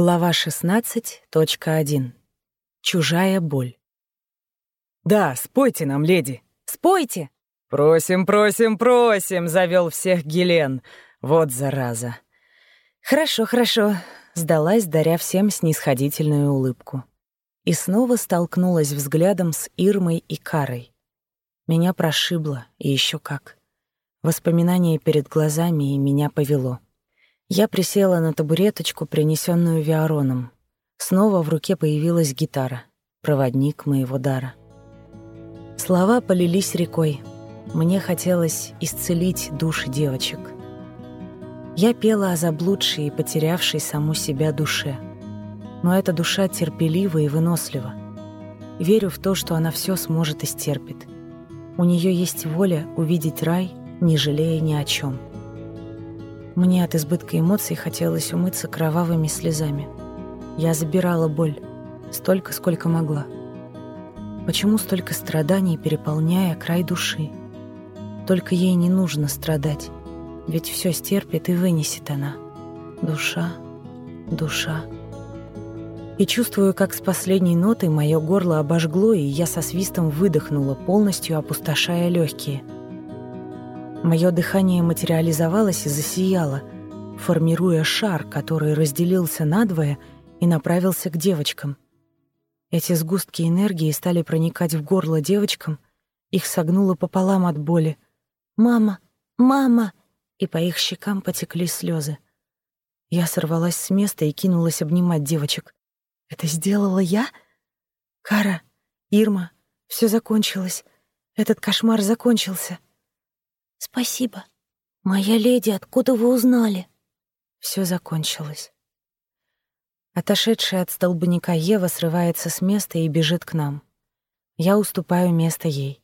Глава 16.1. Чужая боль. «Да, спойте нам, леди!» «Спойте!» «Просим, просим, просим!» — завел всех Гелен. Вот зараза. «Хорошо, хорошо», — сдалась, даря всем снисходительную улыбку. И снова столкнулась взглядом с Ирмой и Карой. Меня прошибло, и еще как. Воспоминания перед глазами, и меня повело. Я присела на табуреточку, принесенную Виароном. Снова в руке появилась гитара, проводник моего дара. Слова полились рекой. Мне хотелось исцелить души девочек. Я пела о заблудшей и потерявшей саму себя душе. Но эта душа терпелива и вынослива. Верю в то, что она все сможет и стерпит. У нее есть воля увидеть рай, не жалея ни о чем. Мне от избытка эмоций хотелось умыться кровавыми слезами. Я забирала боль, столько, сколько могла. Почему столько страданий, переполняя край души? Только ей не нужно страдать, ведь все стерпит и вынесет она. Душа, душа. И чувствую, как с последней нотой мое горло обожгло, и я со свистом выдохнула, полностью опустошая легкие — Мое дыхание материализовалось и засияло, формируя шар, который разделился надвое и направился к девочкам. Эти сгустки энергии стали проникать в горло девочкам, их согнуло пополам от боли. «Мама! Мама!» И по их щекам потекли слезы. Я сорвалась с места и кинулась обнимать девочек. «Это сделала я?» «Кара, Ирма, все закончилось. Этот кошмар закончился». «Спасибо. Моя леди, откуда вы узнали?» Все закончилось. Отошедшая от столбняка Ева срывается с места и бежит к нам. Я уступаю место ей.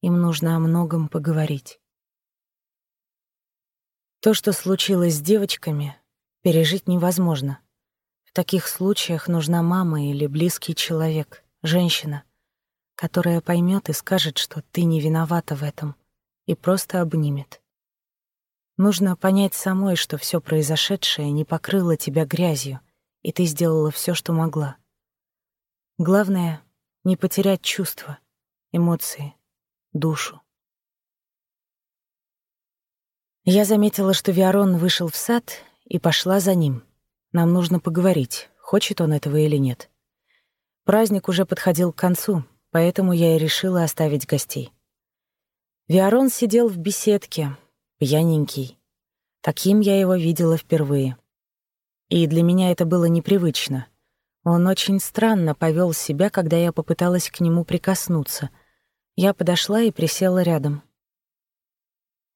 Им нужно о многом поговорить. То, что случилось с девочками, пережить невозможно. В таких случаях нужна мама или близкий человек, женщина, которая поймет и скажет, что ты не виновата в этом — и просто обнимет. Нужно понять самой, что все произошедшее не покрыло тебя грязью, и ты сделала все, что могла. Главное — не потерять чувства, эмоции, душу. Я заметила, что Виарон вышел в сад, и пошла за ним. Нам нужно поговорить, хочет он этого или нет. Праздник уже подходил к концу, поэтому я и решила оставить гостей. Виарон сидел в беседке, пьяненький. Таким я его видела впервые. И для меня это было непривычно. Он очень странно повел себя, когда я попыталась к нему прикоснуться. Я подошла и присела рядом.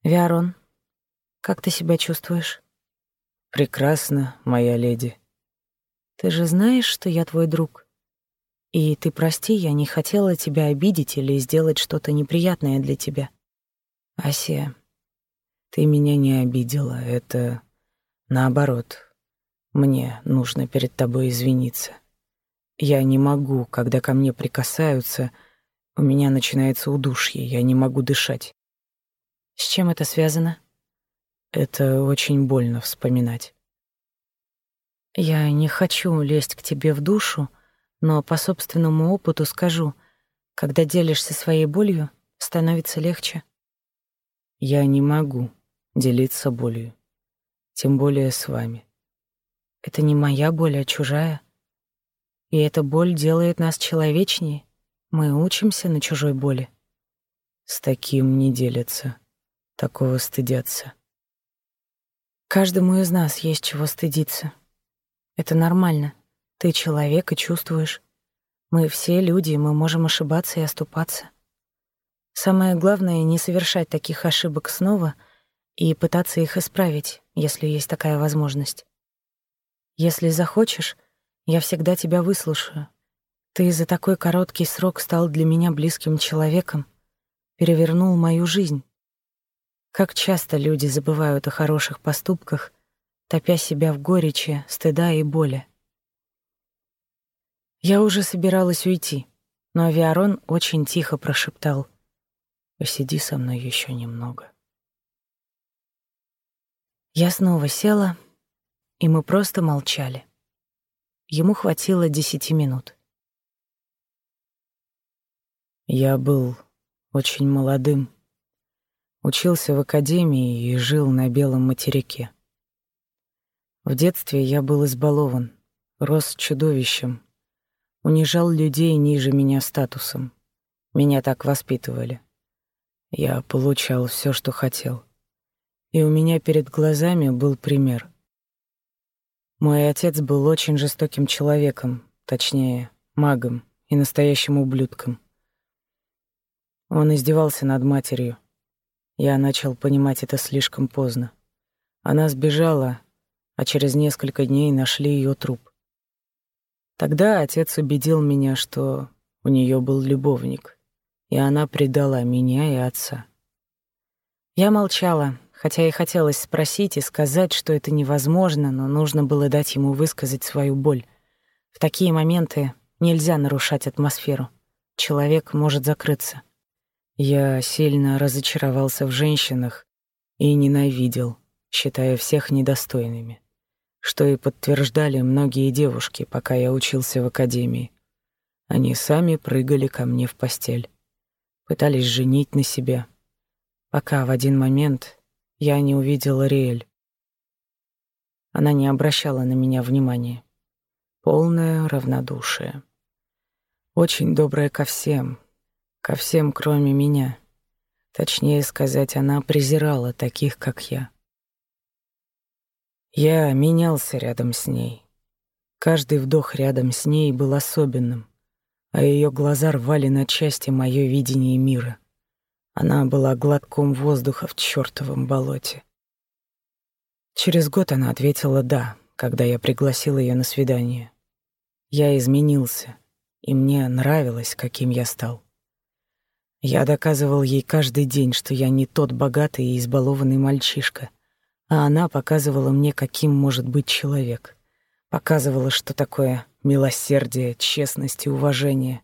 «Виарон, как ты себя чувствуешь?» «Прекрасно, моя леди». «Ты же знаешь, что я твой друг? И ты прости, я не хотела тебя обидеть или сделать что-то неприятное для тебя». Асия, ты меня не обидела, это наоборот. Мне нужно перед тобой извиниться. Я не могу, когда ко мне прикасаются, у меня начинается удушье, я не могу дышать. С чем это связано? Это очень больно вспоминать. Я не хочу лезть к тебе в душу, но по собственному опыту скажу, когда делишься своей болью, становится легче. Я не могу делиться болью, тем более с вами. Это не моя боль, а чужая. И эта боль делает нас человечнее. Мы учимся на чужой боли. С таким не делятся, такого стыдятся. Каждому из нас есть чего стыдиться. Это нормально. Ты человек и чувствуешь. Мы все люди, мы можем ошибаться и оступаться. Самое главное — не совершать таких ошибок снова и пытаться их исправить, если есть такая возможность. Если захочешь, я всегда тебя выслушаю. Ты за такой короткий срок стал для меня близким человеком, перевернул мою жизнь. Как часто люди забывают о хороших поступках, топя себя в горечи, стыда и боли. Я уже собиралась уйти, но Авиарон очень тихо прошептал — Посиди со мной еще немного. Я снова села, и мы просто молчали. ему хватило десяти минут. Я был очень молодым, учился в академии и жил на белом материке. В детстве я был избалован, рос чудовищем, унижал людей ниже меня статусом. Меня так воспитывали. Я получал все, что хотел. И у меня перед глазами был пример. Мой отец был очень жестоким человеком, точнее, магом и настоящим ублюдком. Он издевался над матерью. Я начал понимать это слишком поздно. Она сбежала, а через несколько дней нашли ее труп. Тогда отец убедил меня, что у нее был любовник, и она предала меня и отца. Я молчала, хотя и хотелось спросить и сказать, что это невозможно, но нужно было дать ему высказать свою боль. В такие моменты нельзя нарушать атмосферу. Человек может закрыться. Я сильно разочаровался в женщинах и ненавидел, считая всех недостойными что и подтверждали многие девушки, пока я учился в академии. Они сами прыгали ко мне в постель, пытались женить на себе, пока в один момент я не увидела Риэль. Она не обращала на меня внимания. Полное равнодушие. Очень добрая ко всем, ко всем, кроме меня. Точнее сказать, она презирала таких, как я. Я менялся рядом с ней. Каждый вдох рядом с ней был особенным, а ее глаза рвали на части мое видение мира. Она была глотком воздуха в чертовом болоте. Через год она ответила «да», когда я пригласил ее на свидание. Я изменился, и мне нравилось, каким я стал. Я доказывал ей каждый день, что я не тот богатый и избалованный мальчишка, а она показывала мне, каким может быть человек. Показывала, что такое милосердие, честность и уважение.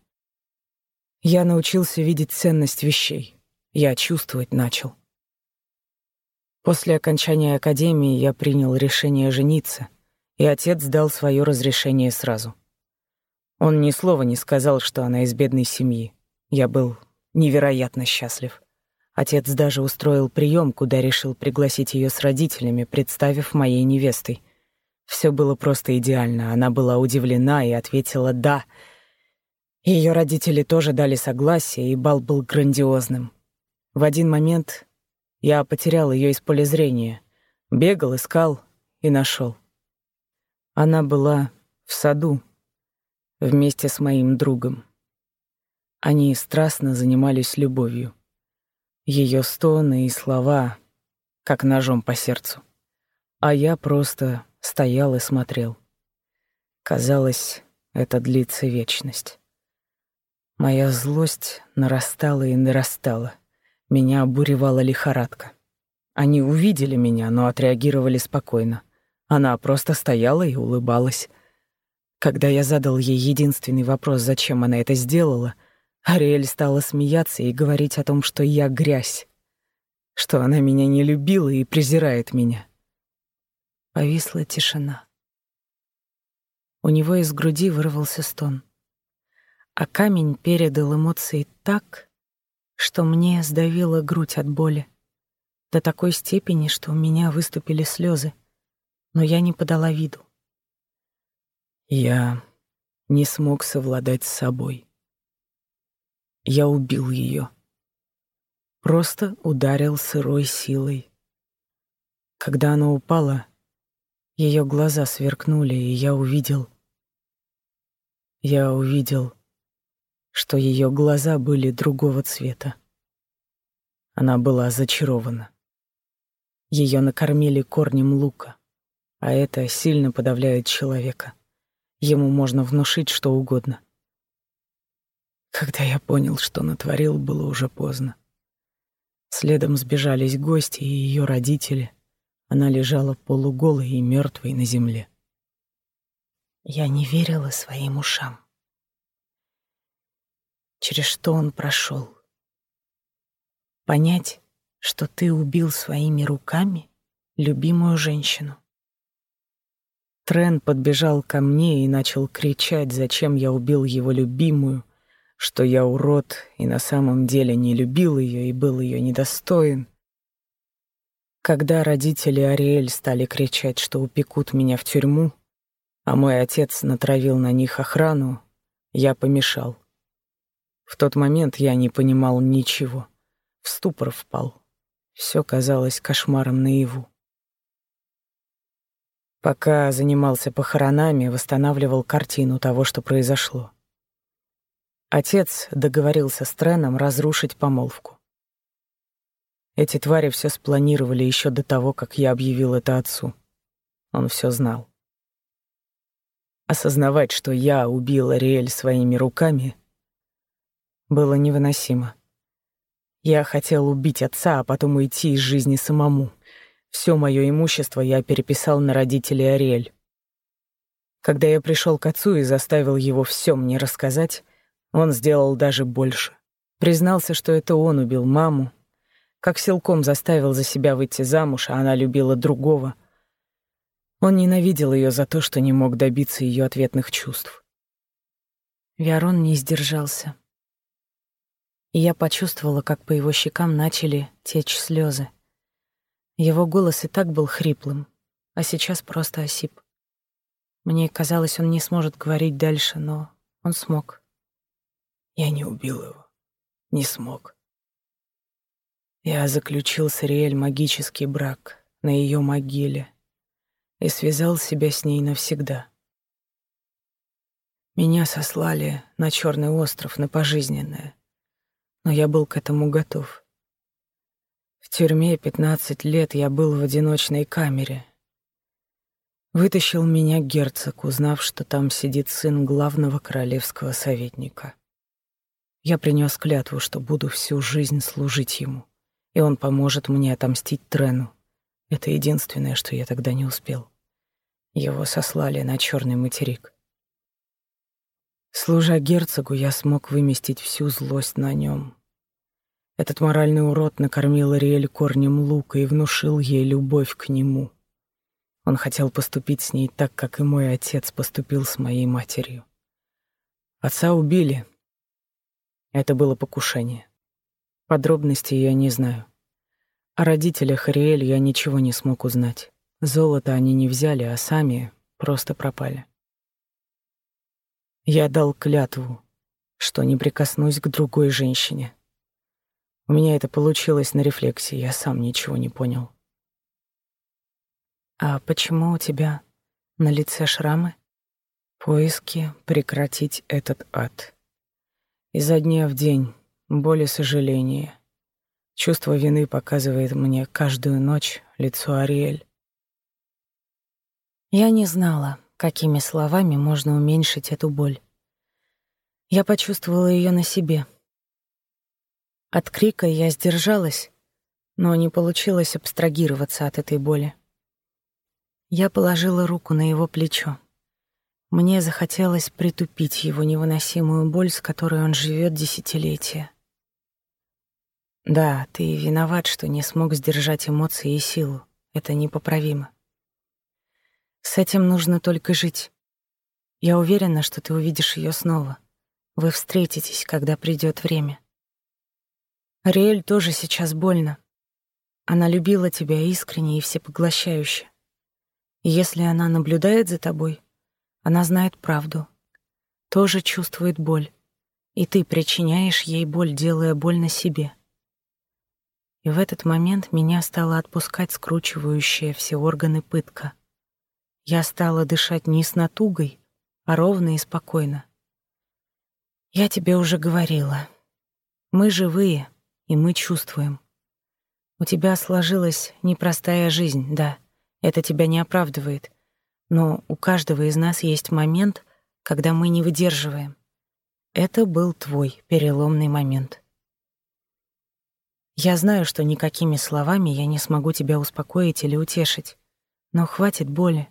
Я научился видеть ценность вещей. Я чувствовать начал. После окончания академии я принял решение жениться, и отец дал свое разрешение сразу. Он ни слова не сказал, что она из бедной семьи. Я был невероятно счастлив. Отец даже устроил прием, куда решил пригласить ее с родителями, представив моей невестой. Все было просто идеально. Она была удивлена и ответила «да». Ее родители тоже дали согласие, и бал был грандиозным. В один момент я потерял ее из поля зрения. Бегал, искал и нашел. Она была в саду вместе с моим другом. Они страстно занимались любовью. Ее стоны и слова, как ножом по сердцу. А я просто стоял и смотрел. Казалось, это длится вечность. Моя злость нарастала и нарастала. Меня обуревала лихорадка. Они увидели меня, но отреагировали спокойно. Она просто стояла и улыбалась. Когда я задал ей единственный вопрос, зачем она это сделала, Ариэль стала смеяться и говорить о том, что я грязь, что она меня не любила и презирает меня. Повисла тишина. У него из груди вырвался стон, а камень передал эмоции так, что мне сдавила грудь от боли, до такой степени, что у меня выступили слезы, но я не подала виду. Я не смог совладать с собой. Я убил ее. Просто ударил сырой силой. Когда она упала, ее глаза сверкнули, и я увидел... Я увидел, что ее глаза были другого цвета. Она была зачарована. Ее накормили корнем лука, а это сильно подавляет человека. Ему можно внушить что угодно — когда я понял, что натворил, было уже поздно. Следом сбежались гости и ее родители. Она лежала полуголой и мертвой на земле. Я не верила своим ушам. Через что он прошел? Понять, что ты убил своими руками любимую женщину. Трен подбежал ко мне и начал кричать, зачем я убил его любимую, что я урод и на самом деле не любил ее и был ее недостоин. Когда родители Ариэль стали кричать, что упекут меня в тюрьму, а мой отец натравил на них охрану, я помешал. В тот момент я не понимал ничего, в ступор впал. Все казалось кошмаром наяву. Пока занимался похоронами, восстанавливал картину того, что произошло. Отец договорился с Треном разрушить помолвку. Эти твари все спланировали еще до того, как я объявил это отцу. Он все знал. Осознавать, что я убил Ариэль своими руками, было невыносимо. Я хотел убить отца, а потом уйти из жизни самому. Все мое имущество я переписал на родителей Ариэль. Когда я пришел к отцу и заставил его все мне рассказать, он сделал даже больше. Признался, что это он убил маму, как силком заставил за себя выйти замуж, а она любила другого. Он ненавидел ее за то, что не мог добиться ее ответных чувств. Виарон не сдержался. И я почувствовала, как по его щекам начали течь слезы. Его голос и так был хриплым, а сейчас просто осип. Мне казалось, он не сможет говорить дальше, но он смог. Я не убил его. Не смог. Я заключил с Ариэль магический брак на ее могиле и связал себя с ней навсегда. Меня сослали на Черный остров, на пожизненное, но я был к этому готов. В тюрьме 15 лет я был в одиночной камере. Вытащил меня герцог, узнав, что там сидит сын главного королевского советника. Я принес клятву, что буду всю жизнь служить ему и он поможет мне отомстить Трену. Это единственное, что я тогда не успел. Его сослали на черный материк. Служа герцогу, я смог выместить всю злость на нем. Этот моральный урод накормил Ариэль корнем лука и внушил ей любовь к нему. Он хотел поступить с ней так, как и мой отец поступил с моей матерью. Отца убили. Это было покушение. Подробностей я не знаю. О родителях Ариэль я ничего не смог узнать. Золото они не взяли, а сами просто пропали. Я дал клятву, что не прикоснусь к другой женщине. У меня это получилось на рефлексии, я сам ничего не понял. А почему у тебя на лице шрамы? Поиски прекратить этот ад. Изо дня в день боль и сожаление. Чувство вины показывает мне каждую ночь лицо Ариэль. Я не знала, какими словами можно уменьшить эту боль. Я почувствовала ее на себе. От крика я сдержалась, но не получилось абстрагироваться от этой боли. Я положила руку на его плечо. Мне захотелось притупить его невыносимую боль, с которой он живет десятилетия. Да, ты виноват, что не смог сдержать эмоции и силу. Это непоправимо. С этим нужно только жить. Я уверена, что ты увидишь ее снова. Вы встретитесь, когда придет время. Ариэль тоже сейчас больно. Она любила тебя искренне и всепоглощающе. И если она наблюдает за тобой, она знает правду, тоже чувствует боль, и ты причиняешь ей боль, делая больно себе. И в этот момент меня стала отпускать скручивающая все органы пытка. Я стала дышать не с натугой, а ровно и спокойно. Я тебе уже говорила. Мы живые, и мы чувствуем. У тебя сложилась непростая жизнь, да, это тебя не оправдывает. Но у каждого из нас есть момент, когда мы не выдерживаем. Это был твой переломный момент. Я знаю, что никакими словами я не смогу тебя успокоить или утешить. Но хватит боли.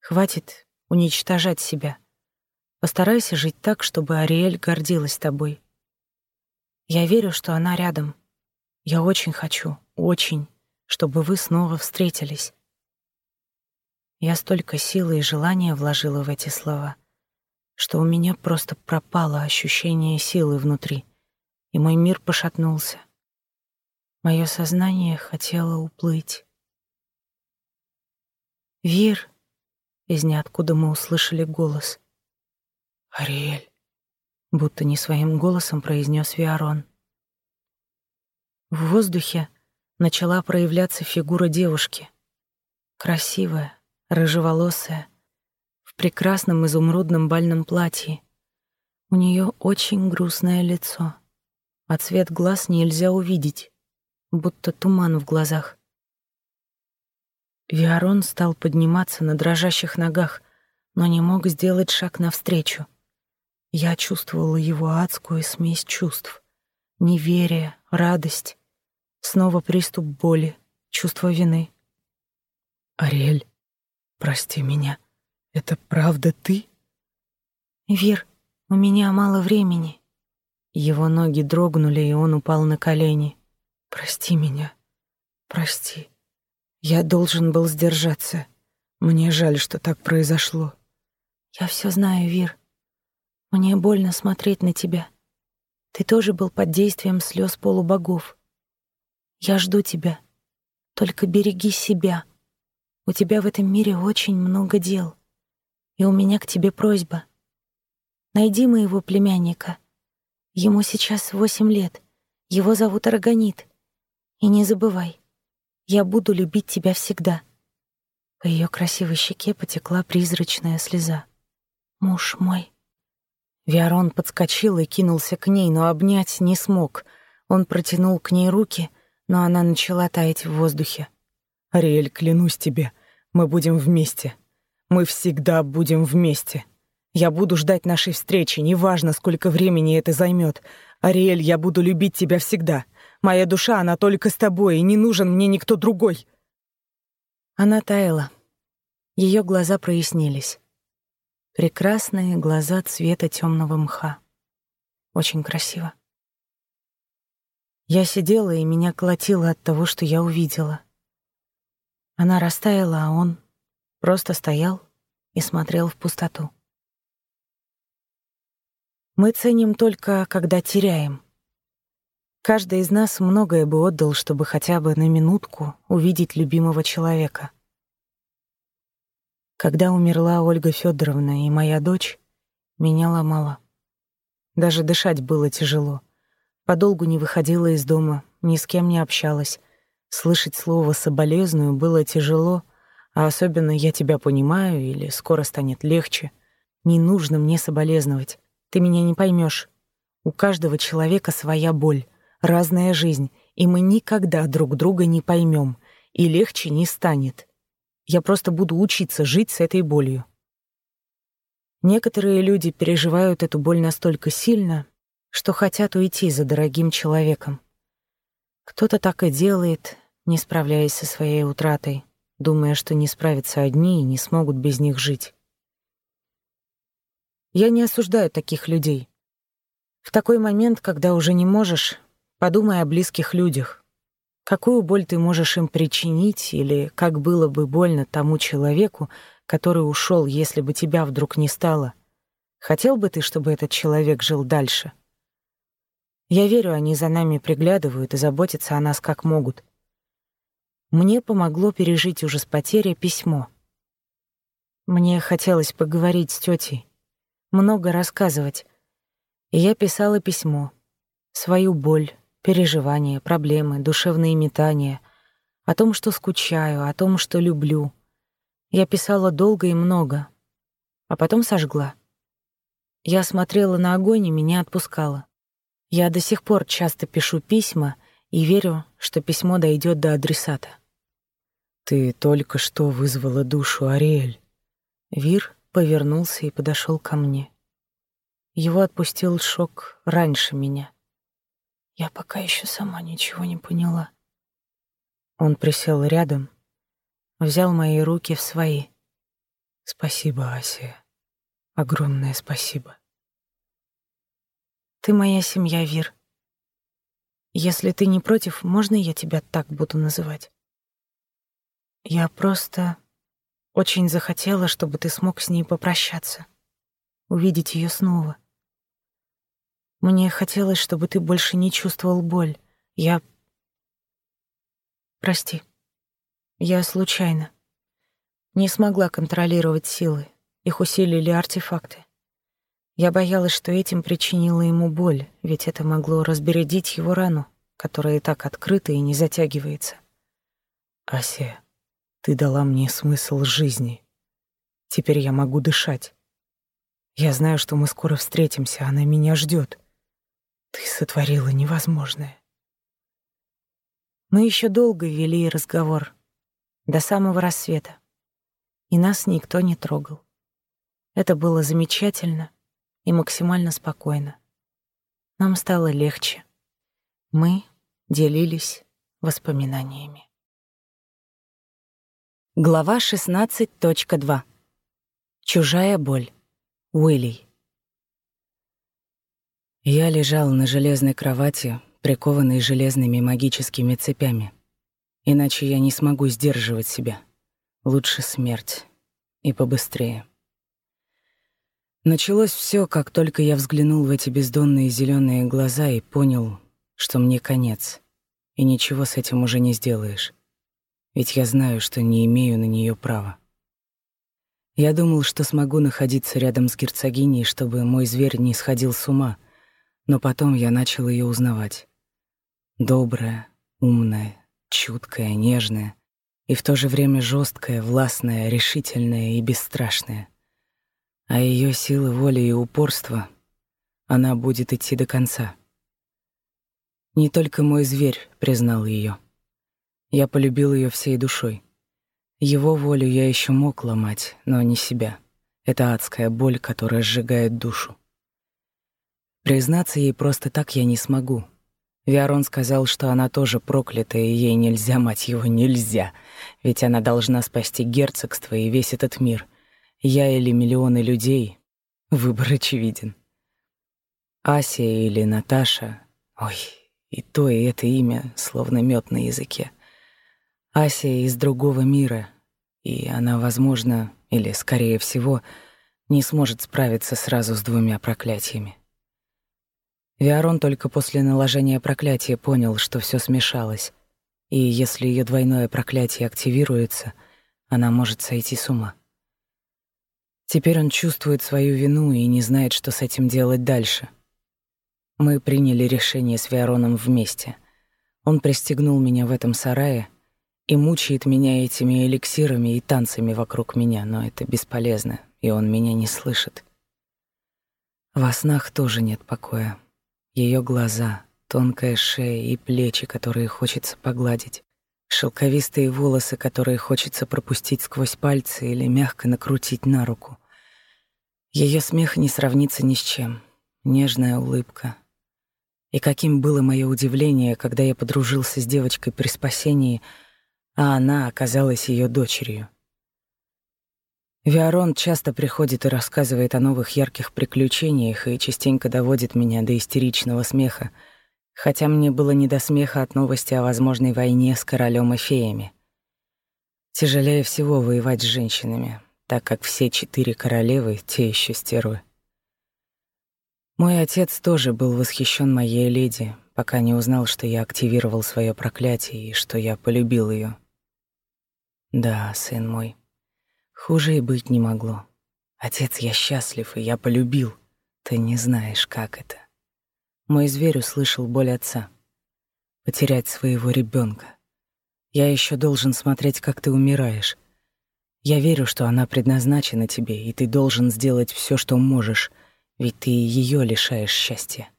Хватит уничтожать себя. Постарайся жить так, чтобы Ариэль гордилась тобой. Я верю, что она рядом. Я очень хочу, очень, чтобы вы снова встретились. Я столько силы и желания вложила в эти слова, что у меня просто пропало ощущение силы внутри, и мой мир пошатнулся. Мое сознание хотело уплыть. «Вир!» — из ниоткуда мы услышали голос. «Ариэль!» — будто не своим голосом произнес Виарон. В воздухе начала проявляться фигура девушки. Красивая, рыжеволосая, в прекрасном изумрудном бальном платье. У нее очень грустное лицо, а цвет глаз нельзя увидеть будто туман в глазах. Виарон стал подниматься на дрожащих ногах, но не мог сделать шаг навстречу. Я чувствовала его адскую смесь чувств. Неверие, радость, снова приступ боли, чувство вины. «Ариэль, прости меня. Это правда ты?» «Вир, у меня мало времени». Его ноги дрогнули, и он упал на колени. Прости меня. Прости. Я должен был сдержаться. Мне жаль, что так произошло. Я все знаю, Вир. Мне больно смотреть на тебя. Ты тоже был под действием слез полубогов. Я жду тебя. Только береги себя. У тебя в этом мире очень много дел. И у меня к тебе просьба. Найди моего племянника. Ему сейчас восемь лет. Его зовут Арагонит. И не забывай, я буду любить тебя всегда. По ее красивой щеке потекла призрачная слеза. Муж мой. Виарон подскочил и кинулся к ней, но обнять не смог. Он протянул к ней руки, но она начала таять в воздухе. «Ариэль, клянусь тебе, мы будем вместе. Мы всегда будем вместе. Я буду ждать нашей встречи, неважно, сколько времени это займет. Ариэль, я буду любить тебя всегда. Моя душа, она только с тобой, и не нужен мне никто другой». Она таяла. Ее глаза прояснились. Прекрасные глаза цвета темного мха. Очень красиво. Я сидела, и меня колотило от того, что я увидела. Она растаяла, а он просто стоял и смотрел в пустоту. Мы ценим только, когда теряем — Каждый из нас многое бы отдал, чтобы хотя бы на минутку увидеть любимого человека. Когда умерла Ольга Федоровна и моя дочь, меня ломало. Даже дышать было тяжело. Подолгу не выходила из дома, ни с кем не общалась. Слышать слово «соболезную» было тяжело, а особенно «я тебя понимаю» или «скоро станет легче». Не нужно мне соболезновать. Ты меня не поймешь. У каждого человека своя боль — разная жизнь, и мы никогда друг друга не поймем, и легче не станет. Я просто буду учиться жить с этой болью. Некоторые люди переживают эту боль настолько сильно, что хотят уйти за дорогим человеком. Кто-то так и делает, не справляясь со своей утратой, думая, что не справятся одни и не смогут без них жить. Я не осуждаю таких людей. В такой момент, когда уже не можешь, Подумай о близких людях. Какую боль ты можешь им причинить или как было бы больно тому человеку, который ушел, если бы тебя вдруг не стало? Хотел бы ты, чтобы этот человек жил дальше? Я верю, они за нами приглядывают и заботятся о нас как могут. Мне помогло пережить ужас потери письмо. Мне хотелось поговорить с тетей, много рассказывать. И я писала письмо, свою боль, переживания, проблемы, душевные метания, о том, что скучаю, о том, что люблю. Я писала долго и много, а потом сожгла. Я смотрела на огонь и меня отпускала. Я до сих пор часто пишу письма и верю, что письмо дойдет до адресата. «Ты только что вызвала душу, Ариэль». Вир повернулся и подошел ко мне. Его отпустил шок раньше меня. Я пока еще сама ничего не поняла. Он присел рядом, взял мои руки в свои. Спасибо, Асия. Огромное спасибо. Ты моя семья, Вир. Если ты не против, можно я тебя так буду называть? Я просто Очень захотела, чтобы ты смог с ней попрощаться, увидеть ее снова. Мне хотелось, чтобы ты больше не чувствовал боль. Я... Прости. Я случайно. Не смогла контролировать силы. Их усилили артефакты. Я боялась, что этим причинила ему боль, ведь это могло разбередить его рану, которая и так открыта и не затягивается. Ася, ты дала мне смысл жизни. Теперь я могу дышать. Я знаю, что мы скоро встретимся, она меня ждет. Ты сотворила невозможное. Мы еще долго вели разговор, до самого рассвета, и нас никто не трогал. Это было замечательно и максимально спокойно. Нам стало легче. Мы делились воспоминаниями. Глава 16.2. Чужая боль. Уилли. Я лежал на железной кровати, прикованный железными магическими цепями. Иначе я не смогу сдерживать себя. Лучше смерть. И побыстрее. Началось все, как только я взглянул в эти бездонные зеленые глаза и понял, что мне конец, и ничего с этим уже не сделаешь. Ведь я знаю, что не имею на нее права. Я думал, что смогу находиться рядом с герцогиней, чтобы мой зверь не сходил с ума — но потом я начал ее узнавать. Добрая, умная, чуткая, нежная и в то же время жесткая, властная, решительная и бесстрашная. А ее силы воли и упорства она будет идти до конца. Не только мой зверь признал ее. Я полюбил ее всей душой. Его волю я еще мог ломать, но не себя. Это адская боль, которая сжигает душу. Признаться ей просто так я не смогу. Виарон сказал, что она тоже проклята, и ей нельзя, мать его, нельзя. Ведь она должна спасти герцогство и весь этот мир. Я или миллионы людей. Выбор очевиден. Ася или Наташа. Ой, и то, и это имя, словно мед на языке. Ася из другого мира, и она, возможно, или, скорее всего, не сможет справиться сразу с двумя проклятиями. Виарон только после наложения проклятия понял, что все смешалось, и если ее двойное проклятие активируется, она может сойти с ума. Теперь он чувствует свою вину и не знает, что с этим делать дальше. Мы приняли решение с Виароном вместе. Он пристегнул меня в этом сарае и мучает меня этими эликсирами и танцами вокруг меня, но это бесполезно, и он меня не слышит. Во снах тоже нет покоя. Ее глаза, тонкая шея и плечи, которые хочется погладить, шелковистые волосы, которые хочется пропустить сквозь пальцы или мягко накрутить на руку. Ее смех не сравнится ни с чем. Нежная улыбка. И каким было мое удивление, когда я подружился с девочкой при спасении, а она оказалась ее дочерью. Виарон часто приходит и рассказывает о новых ярких приключениях и частенько доводит меня до истеричного смеха, хотя мне было не до смеха от новости о возможной войне с королем и феями. Тяжелее всего воевать с женщинами, так как все четыре королевы — те еще стервы. Мой отец тоже был восхищен моей леди, пока не узнал, что я активировал свое проклятие и что я полюбил ее. Да, сын мой, Хуже и быть не могло. Отец, я счастлив, и я полюбил. Ты не знаешь, как это. Мой зверь услышал боль отца. Потерять своего ребенка. Я еще должен смотреть, как ты умираешь. Я верю, что она предназначена тебе, и ты должен сделать все, что можешь, ведь ты ее лишаешь счастья.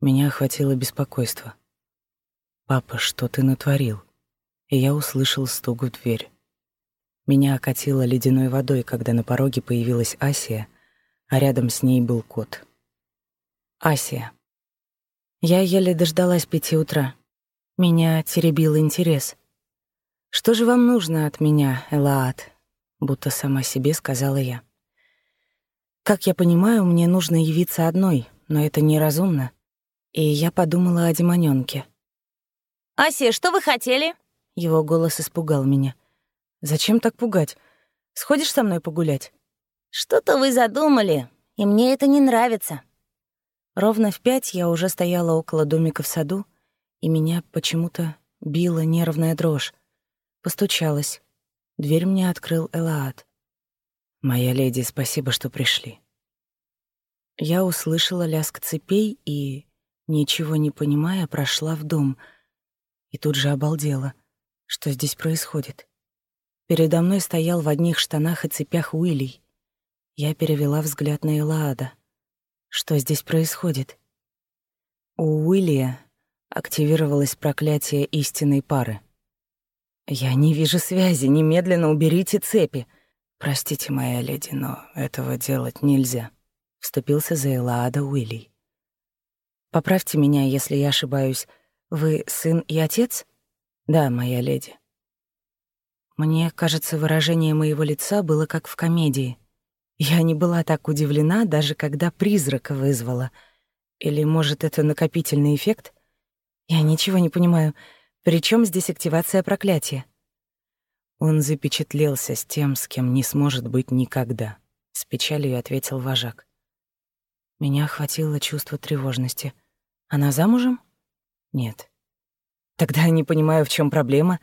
Меня охватило беспокойство. «Папа, что ты натворил?» И я услышал стук в дверь. Меня окатило ледяной водой, когда на пороге появилась Асия, а рядом с ней был кот. Асия. Я еле дождалась пяти утра. Меня теребил интерес. «Что же вам нужно от меня, Элаат?» Будто сама себе сказала я. Как я понимаю, мне нужно явиться одной, но это неразумно. И я подумала о демонёнке. «Асия, что вы хотели?» Его голос испугал меня — Зачем так пугать? Сходишь со мной погулять?» «Что-то вы задумали, и мне это не нравится». Ровно в пять я уже стояла около домика в саду, и меня почему-то била нервная дрожь. Постучалась. Дверь мне открыл Элаат. «Моя леди, спасибо, что пришли». Я услышала лязг цепей и, ничего не понимая, прошла в дом. И тут же обалдела. Что здесь происходит? Передо мной стоял в одних штанах и цепях Уилли. Я перевела взгляд на Элаада. Что здесь происходит? У Уиллия активировалось проклятие истинной пары. «Я не вижу связи, немедленно уберите цепи!» «Простите, моя леди, но этого делать нельзя», — вступился за Элаада Уилли. «Поправьте меня, если я ошибаюсь. Вы сын и отец?» «Да, моя леди». Мне кажется, выражение моего лица было как в комедии. Я не была так удивлена, даже когда призрака вызвала. Или, может, это накопительный эффект? Я ничего не понимаю. При чем здесь активация проклятия? Он запечатлелся с тем, с кем не сможет быть никогда, с печалью ответил вожак. Меня охватило чувство тревожности. Она замужем? Нет. Тогда я не понимаю, в чем проблема.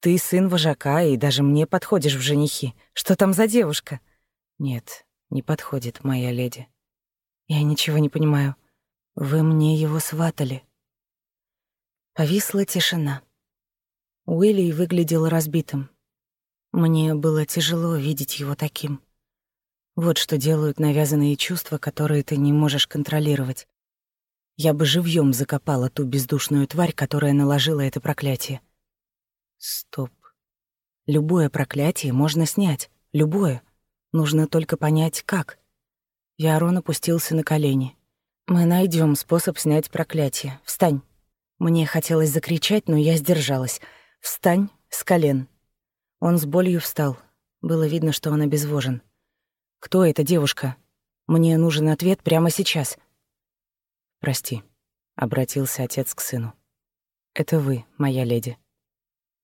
Ты сын вожака, и даже мне подходишь в женихи. Что там за девушка? Нет, не подходит, моя леди. Я ничего не понимаю. Вы мне его сватали. Повисла тишина. Уилли выглядел разбитым. Мне было тяжело видеть его таким. Вот что делают навязанные чувства, которые ты не можешь контролировать. Я бы живьем закопала ту бездушную тварь, которая наложила это проклятие. Стоп. Любое проклятие можно снять. Любое. Нужно только понять, как. Ярон опустился на колени. «Мы найдем способ снять проклятие. Встань». Мне хотелось закричать, но я сдержалась. «Встань с колен». Он с болью встал. Было видно, что он обезвожен. «Кто эта девушка? Мне нужен ответ прямо сейчас». «Прости», — обратился отец к сыну. «Это вы, моя леди».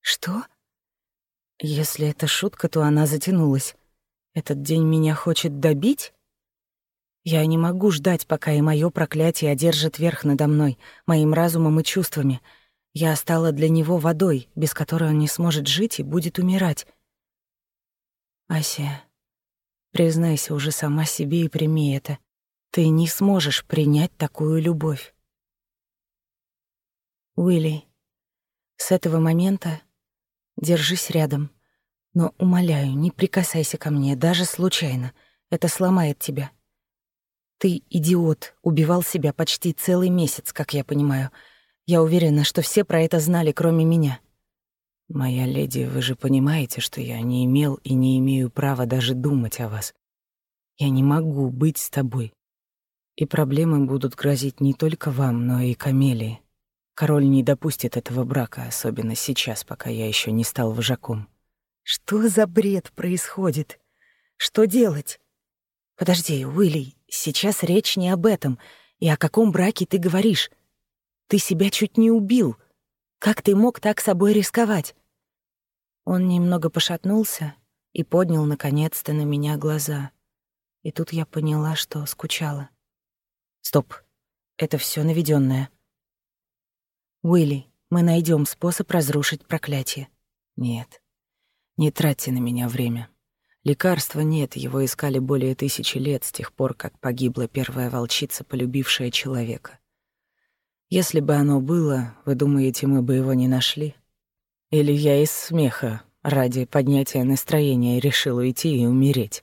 «Что?» «Если это шутка, то она затянулась. Этот день меня хочет добить?» Я не могу ждать, пока и мое проклятие одержит верх надо мной, моим разумом и чувствами — я стала для него водой, без которой он не сможет жить и будет умирать. Ася, признайся уже сама себе и прими это. Ты не сможешь принять такую любовь. Уилли, с этого момента держись рядом. Но, умоляю, не прикасайся ко мне, даже случайно. Это сломает тебя. Ты, идиот, убивал себя почти целый месяц, как я понимаю — я уверена, что все про это знали, кроме меня. Моя леди, вы же понимаете, что я не имел и не имею права даже думать о вас. Я не могу быть с тобой. И проблемы будут грозить не только вам, но и Камелии. Король не допустит этого брака, особенно сейчас, пока я еще не стал вожаком. Что за бред происходит? Что делать? Подожди, Уилли, сейчас речь не об этом. И о каком браке ты говоришь? Ты себя чуть не убил. Как ты мог так собой рисковать?» Он немного пошатнулся и поднял, наконец-то, на меня глаза. И тут я поняла, что скучала. «Стоп, это все наведенное. «Уилли, мы найдем способ разрушить проклятие». «Нет, не тратьте на меня время. Лекарства нет, его искали более тысячи лет с тех пор, как погибла первая волчица, полюбившая человека. Если бы оно было, вы думаете, мы бы его не нашли? Или я из смеха ради поднятия настроения решил уйти и умереть?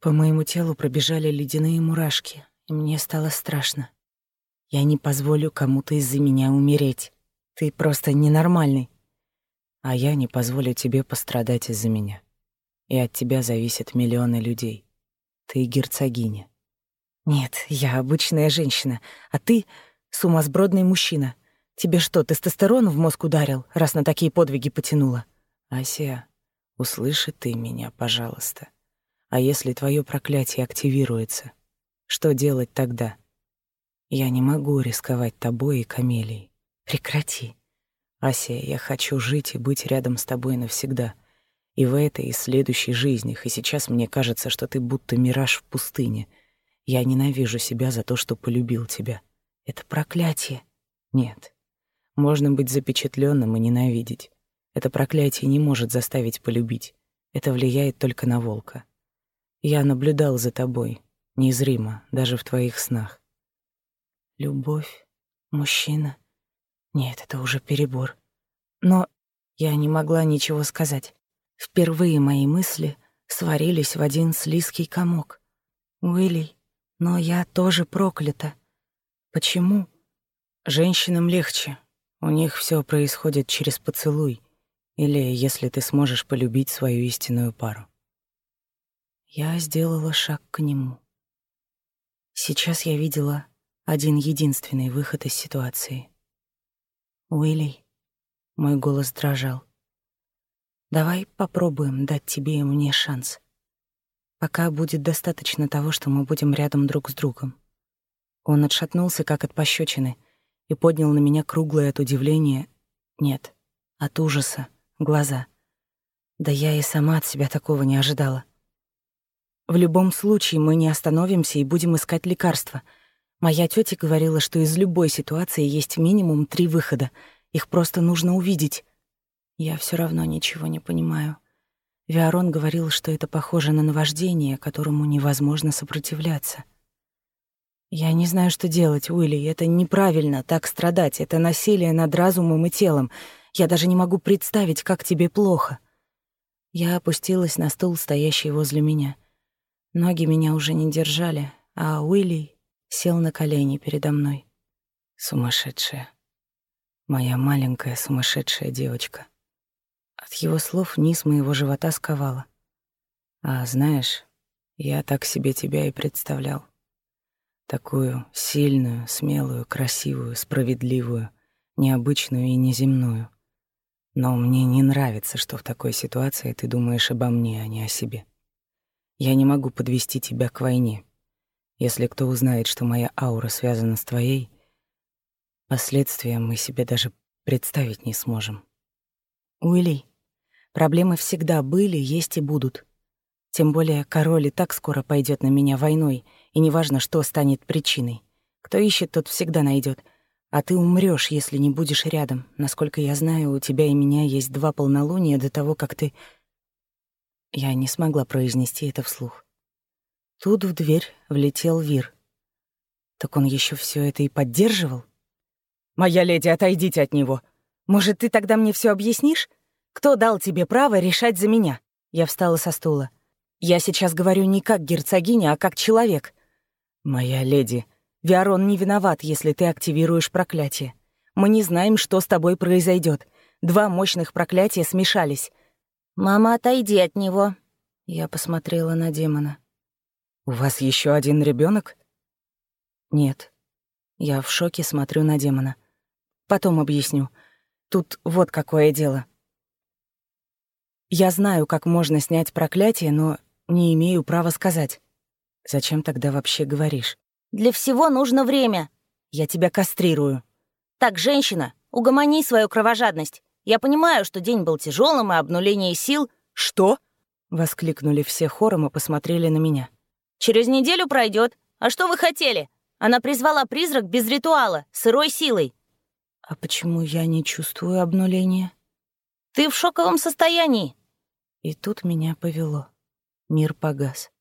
По моему телу пробежали ледяные мурашки, и мне стало страшно. Я не позволю кому-то из-за меня умереть. Ты просто ненормальный. А я не позволю тебе пострадать из-за меня. И от тебя зависят миллионы людей. Ты герцогиня. Нет, я обычная женщина, а ты Сумасбродный мужчина. Тебе что, тестостерон в мозг ударил, раз на такие подвиги потянула? Ася, услыши ты меня, пожалуйста. А если твое проклятие активируется, что делать тогда? Я не могу рисковать тобой и Камелией. Прекрати. Ася, я хочу жить и быть рядом с тобой навсегда. И в этой, и следующей жизнях, и сейчас мне кажется, что ты будто мираж в пустыне. Я ненавижу себя за то, что полюбил тебя. Это проклятие. Нет. Можно быть запечатленным и ненавидеть. Это проклятие не может заставить полюбить. Это влияет только на волка. Я наблюдал за тобой, незримо, даже в твоих снах. Любовь, мужчина. Нет, это уже перебор. Но я не могла ничего сказать. Впервые мои мысли сварились в один слизкий комок. Уилли, но я тоже проклята. Почему? Женщинам легче. У них все происходит через поцелуй или если ты сможешь полюбить свою истинную пару. Я сделала шаг к нему. Сейчас я видела один единственный выход из ситуации. Уилли, мой голос дрожал. Давай попробуем дать тебе и мне шанс. Пока будет достаточно того, что мы будем рядом друг с другом. Он отшатнулся, как от пощечины, и поднял на меня круглое от удивления, нет, от ужаса, глаза. Да я и сама от себя такого не ожидала. В любом случае мы не остановимся и будем искать лекарства. Моя тетя говорила, что из любой ситуации есть минимум три выхода. Их просто нужно увидеть. Я все равно ничего не понимаю. Виарон говорил, что это похоже на наваждение, которому невозможно сопротивляться. Я не знаю, что делать, Уилли. Это неправильно, так страдать. Это насилие над разумом и телом. Я даже не могу представить, как тебе плохо. Я опустилась на стул, стоящий возле меня. Ноги меня уже не держали, а Уилли сел на колени передо мной. Сумасшедшая. Моя маленькая сумасшедшая девочка. От его слов низ моего живота сковало. А знаешь, я так себе тебя и представлял. Такую сильную, смелую, красивую, справедливую, необычную и неземную. Но мне не нравится, что в такой ситуации ты думаешь обо мне, а не о себе. Я не могу подвести тебя к войне. Если кто узнает, что моя аура связана с твоей, последствия мы себе даже представить не сможем. Уилли, Проблемы всегда были, есть и будут. Тем более король и так скоро пойдет на меня войной, и неважно, что станет причиной. Кто ищет, тот всегда найдет. А ты умрёшь, если не будешь рядом. Насколько я знаю, у тебя и меня есть два полнолуния до того, как ты... Я не смогла произнести это вслух. Тут в дверь влетел Вир. Так он ещё всё это и поддерживал? «Моя леди, отойдите от него. Может, ты тогда мне всё объяснишь?» Кто дал тебе право решать за меня?» Я встала со стула. «Я сейчас говорю не как герцогиня, а как человек». «Моя леди, Виарон не виноват, если ты активируешь проклятие. Мы не знаем, что с тобой произойдет. Два мощных проклятия смешались». «Мама, отойди от него». Я посмотрела на демона. «У вас еще один ребенок? «Нет». Я в шоке смотрю на демона. «Потом объясню. Тут вот какое дело. Я знаю, как можно снять проклятие, но не имею права сказать. Зачем тогда вообще говоришь? Для всего нужно время. Я тебя кастрирую. Так, женщина, угомони свою кровожадность. Я понимаю, что день был тяжелым и обнуление сил. Что? Воскликнули все хором и посмотрели на меня. Через неделю пройдет. А что вы хотели? Она призвала призрак без ритуала, сырой силой. А почему я не чувствую обнуления? Ты в шоковом состоянии. И тут меня повело. Мир погас.